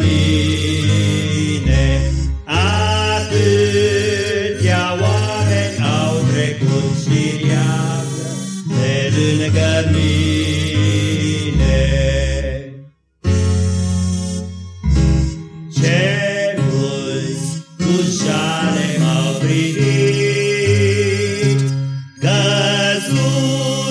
mine. Atâția oameni au trecut și iată de lângă mine. Ce mulți cu jale m-au privit, căzuți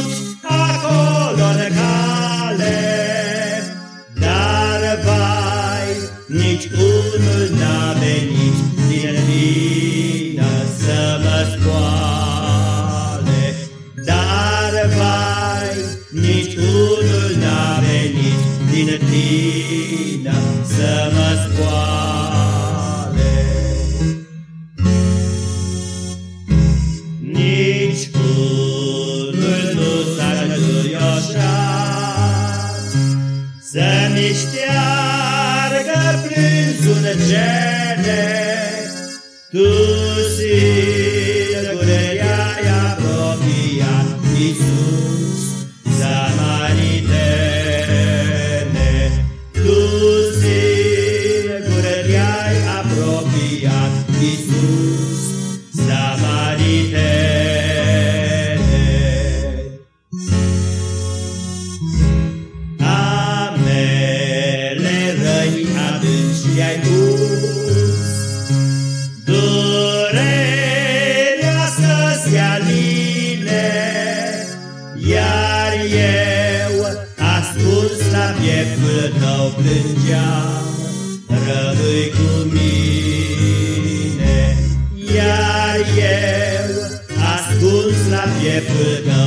venit din vină să mă scoale. Nici unul nu s-a înduioșat Să-mi șteargă plânsul gene Tu singur adânci le-ai pus, Durerea să-ți aline, Iar eu, ascuns la pieptul tău plângeam, Rămâi cu mine, Iar eu, ascuns la pieptul tău